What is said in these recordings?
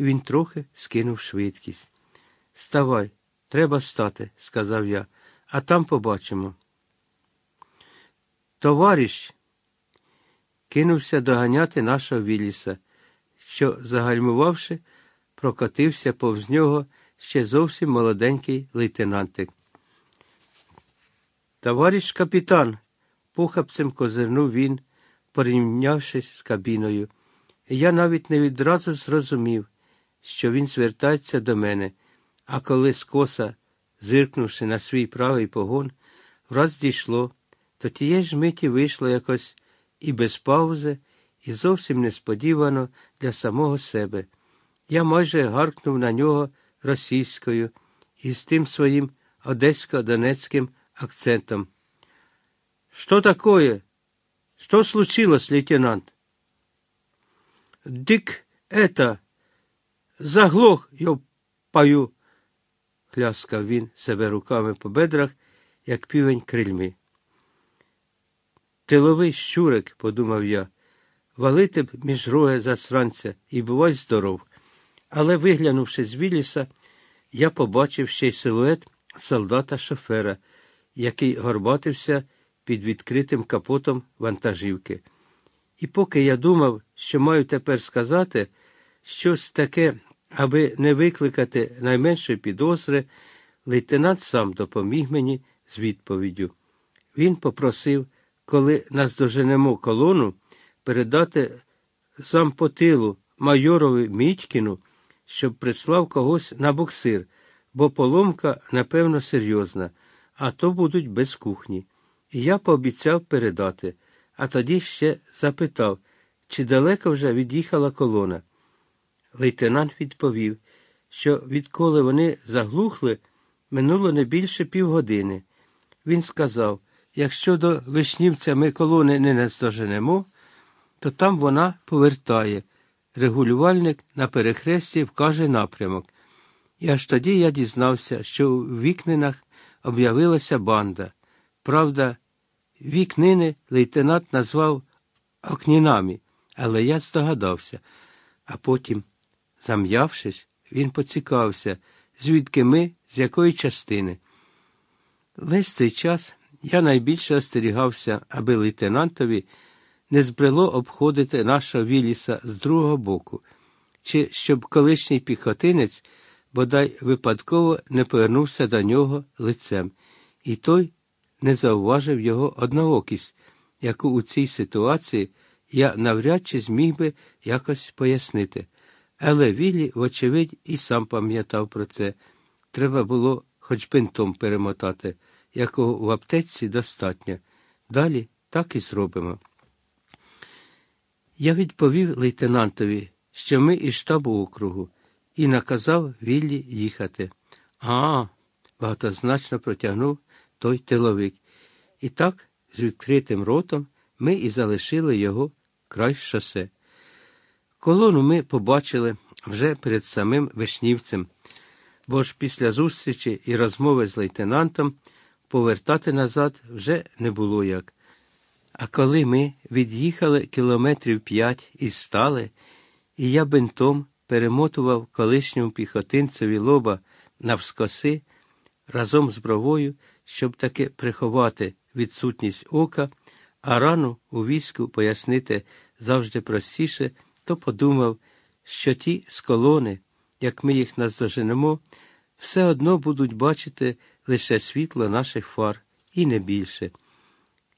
він трохи скинув швидкість. Ставай, треба стати, сказав я, а там побачимо. Товариш, кинувся доганяти нашого Віліса, що, загальмувавши, прокотився повз нього ще зовсім молоденький лейтенантик. Товариш капітан, похапцем козирнув він, порівнявшись з кабіною. Я навіть не відразу зрозумів, що він звертається до мене, а коли скоса, зиркнувши на свій правий погон, враз дійшло, то тієї ж миті вийшло якось і без паузи, і зовсім несподівано для самого себе. Я майже гаркнув на нього російською і з тим своїм одесько-донецьким акцентом. Что такое? Что случилось, лейтенант? Дик это заглох, йо паю, хляскав він себе руками по бедрах, як півень крильми. Тиловий щурик, подумав я, валити б між роги засранця і бувай здоров. Але, виглянувши з Віліса, я побачив ще й силует солдата-шофера, який горбатився під відкритим капотом вантажівки. І поки я думав, що маю тепер сказати щось таке, аби не викликати найменшої підозри, лейтенант сам допоміг мені з відповіддю. Він попросив, коли наздоженемо колону, передати зампотилу майорові Мітькіну, щоб прислав когось на буксир, бо поломка, напевно, серйозна, а то будуть без кухні. І я пообіцяв передати, а тоді ще запитав, чи далеко вже від'їхала колона. Лейтенант відповів, що відколи вони заглухли, минуло не більше півгодини. Він сказав, якщо до Вишнівця ми колони не наздоженемо, то там вона повертає. Регулювальник на перехресті вкаже напрямок. І аж тоді я дізнався, що у вікнинах об'явилася банда. Правда, вікнини лейтенант назвав окнінами, але я здогадався, а потім, зам'явшись, він поцікавився, звідки ми, з якої частини. Весь цей час я найбільше остерігався, аби лейтенантові не збрело обходити нашого Віліса з другого боку, чи щоб колишній піхотинець бодай випадково не повернувся до нього лицем, і той не зауважив його одноокість, яку у цій ситуації я навряд чи зміг би якось пояснити. Але Віллі, вочевидь, і сам пам'ятав про це. Треба було хоч бинтом перемотати, якого в аптеці достатньо. Далі так і зробимо. Я відповів лейтенантові, що ми із штабу округу, і наказав Віллі їхати. А, багатозначно протягнув той тиловик. І так, з відкритим ротом, ми і залишили його край шосе. Колону ми побачили вже перед самим Вишнівцем, бо ж після зустрічі і розмови з лейтенантом повертати назад вже не було як. А коли ми від'їхали кілометрів п'ять і стали, і я бинтом перемотував колишньому піхотинцеві лоба навскоси разом з бровою, щоб таки приховати відсутність ока, а рану у війську пояснити завжди простіше, то подумав, що ті з колони, як ми їх наздоженемо, все одно будуть бачити лише світло наших фар і не більше.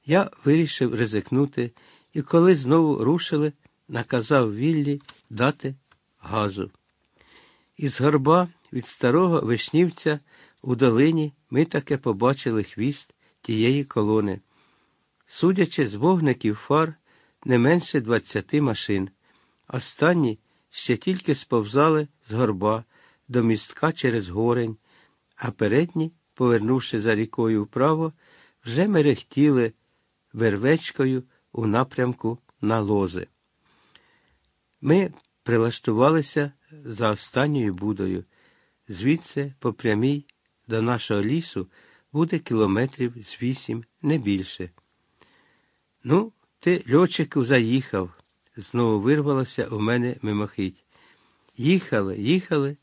Я вирішив ризикнути і, коли знову рушили, наказав Віллі дати газу. Із горба від старого вишнівця у долині ми таки побачили хвіст тієї колони. Судячи з вогників фар, не менше двадцяти машин. Останні ще тільки сповзали з горба до містка через горень, а передні, повернувши за рікою вправо, вже мерехтіли вервечкою у напрямку на лози. Ми прилаштувалися за останньою будою. Звідси, по прямій, до нашого лісу буде кілометрів з вісім, не більше. Ну, ти, льотчику, заїхав, знову вирвалося у мене мимохить. Їхали, їхали